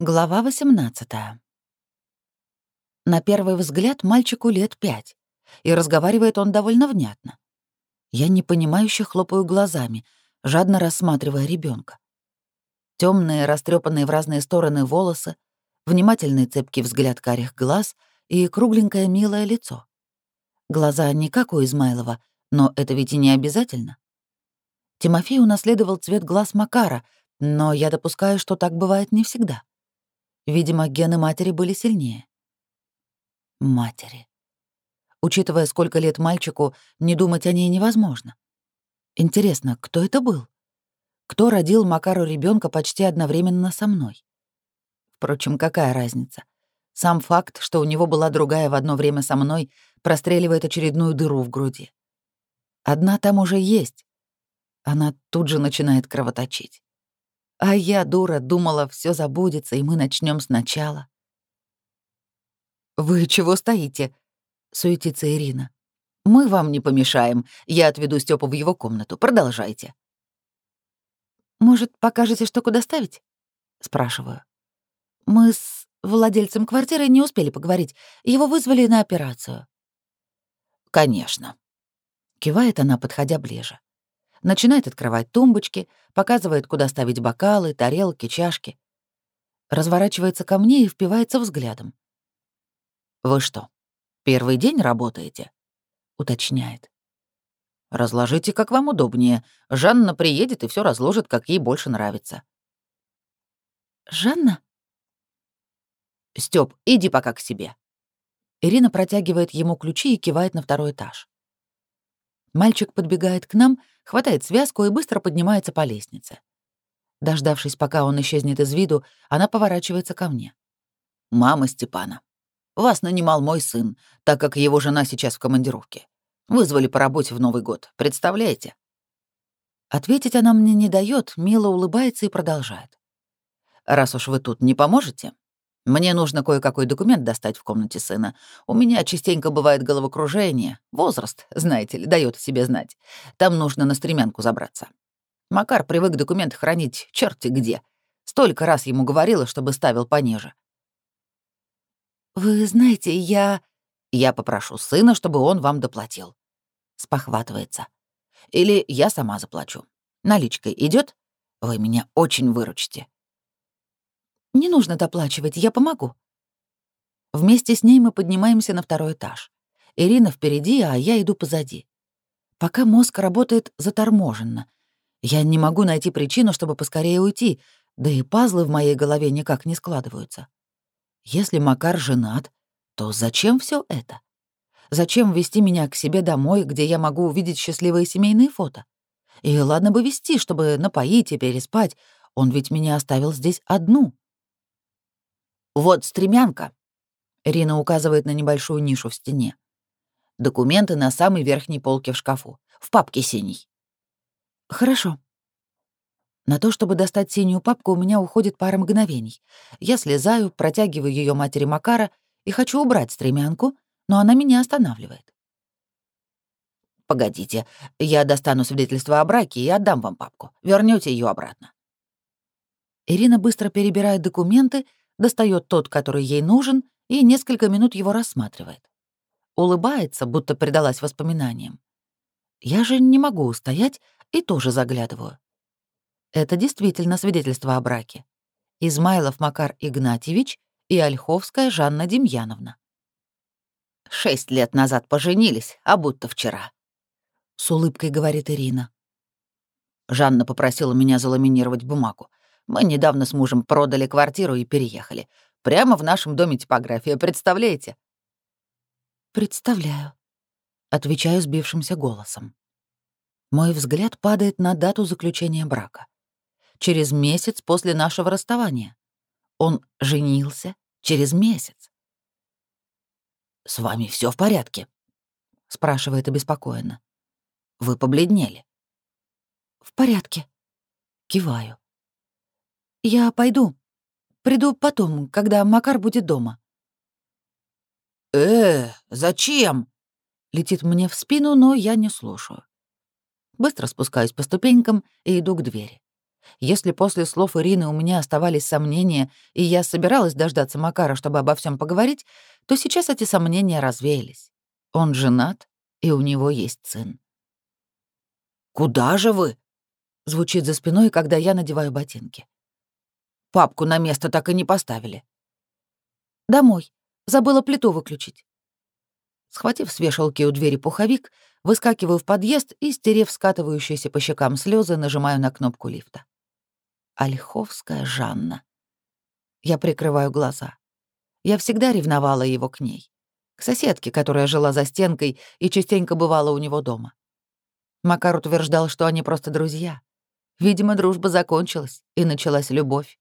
Глава 18. На первый взгляд мальчику лет пять, и разговаривает он довольно внятно. Я непонимающе хлопаю глазами, жадно рассматривая ребенка. Темные, растрепанные в разные стороны волосы, внимательный цепкий взгляд карих глаз и кругленькое милое лицо. Глаза не как у Измайлова, но это ведь и не обязательно. Тимофей унаследовал цвет глаз Макара, но я допускаю, что так бывает не всегда. — Видимо, гены матери были сильнее. Матери. Учитывая, сколько лет мальчику, не думать о ней невозможно. Интересно, кто это был? Кто родил Макару ребенка почти одновременно со мной? Впрочем, какая разница? Сам факт, что у него была другая в одно время со мной, простреливает очередную дыру в груди. Одна там уже есть. Она тут же начинает кровоточить. А я, дура, думала, все забудется, и мы начнем сначала. «Вы чего стоите?» — суетится Ирина. «Мы вам не помешаем. Я отведу Степу в его комнату. Продолжайте». «Может, покажете, что куда ставить?» — спрашиваю. «Мы с владельцем квартиры не успели поговорить. Его вызвали на операцию». «Конечно», — кивает она, подходя ближе начинает открывать тумбочки, показывает, куда ставить бокалы, тарелки, чашки. Разворачивается ко мне и впивается взглядом. «Вы что, первый день работаете?» — уточняет. «Разложите, как вам удобнее. Жанна приедет и все разложит, как ей больше нравится». «Жанна?» «Стёп, иди пока к себе». Ирина протягивает ему ключи и кивает на второй этаж. Мальчик подбегает к нам, хватает связку и быстро поднимается по лестнице. Дождавшись, пока он исчезнет из виду, она поворачивается ко мне. «Мама Степана, вас нанимал мой сын, так как его жена сейчас в командировке. Вызвали по работе в Новый год, представляете?» Ответить она мне не дает, мило улыбается и продолжает. «Раз уж вы тут не поможете, мне нужно кое-какой документ достать в комнате сына. У меня частенько бывает головокружение. Возраст, знаете ли, даёт о себе знать. Там нужно на стремянку забраться. Макар привык документы хранить черти где. Столько раз ему говорила, чтобы ставил пониже. «Вы знаете, я...» «Я попрошу сына, чтобы он вам доплатил». Спохватывается. «Или я сама заплачу. Наличкой идёт? Вы меня очень выручите». Не нужно доплачивать, я помогу». Вместе с ней мы поднимаемся на второй этаж. Ирина впереди, а я иду позади. Пока мозг работает заторможенно. Я не могу найти причину, чтобы поскорее уйти, да и пазлы в моей голове никак не складываются. Если Макар женат, то зачем все это? Зачем вести меня к себе домой, где я могу увидеть счастливые семейные фото? И ладно бы вести, чтобы напоить и переспать, он ведь меня оставил здесь одну. «Вот стремянка». Ирина указывает на небольшую нишу в стене. «Документы на самой верхней полке в шкафу, в папке синей». «Хорошо». На то, чтобы достать синюю папку, у меня уходит пара мгновений. Я слезаю, протягиваю ее матери Макара и хочу убрать стремянку, но она меня останавливает. «Погодите, я достану свидетельство о браке и отдам вам папку. Вернете ее обратно». Ирина быстро перебирает документы, достает тот, который ей нужен, и несколько минут его рассматривает. Улыбается, будто предалась воспоминаниям. Я же не могу устоять и тоже заглядываю. Это действительно свидетельство о браке. Измайлов Макар Игнатьевич и Ольховская Жанна Демьяновна. «Шесть лет назад поженились, а будто вчера», — с улыбкой говорит Ирина. Жанна попросила меня заламинировать бумагу. Мы недавно с мужем продали квартиру и переехали. Прямо в нашем доме типография, представляете?» «Представляю», — отвечаю сбившимся голосом. Мой взгляд падает на дату заключения брака. Через месяц после нашего расставания. Он женился через месяц. «С вами все в порядке?» — спрашивает обеспокоенно. «Вы побледнели?» «В порядке». Киваю. «Я пойду. Приду потом, когда Макар будет дома». «Э, зачем?» Летит мне в спину, но я не слушаю. Быстро спускаюсь по ступенькам и иду к двери. Если после слов Ирины у меня оставались сомнения, и я собиралась дождаться Макара, чтобы обо всем поговорить, то сейчас эти сомнения развеялись. Он женат, и у него есть сын. «Куда же вы?» — звучит за спиной, когда я надеваю ботинки. Папку на место так и не поставили. Домой. Забыла плиту выключить. Схватив с вешалки у двери пуховик, выскакиваю в подъезд и, стерев скатывающиеся по щекам слезы, нажимаю на кнопку лифта. Ольховская Жанна. Я прикрываю глаза. Я всегда ревновала его к ней. К соседке, которая жила за стенкой и частенько бывала у него дома. Макар утверждал, что они просто друзья. Видимо, дружба закончилась, и началась любовь.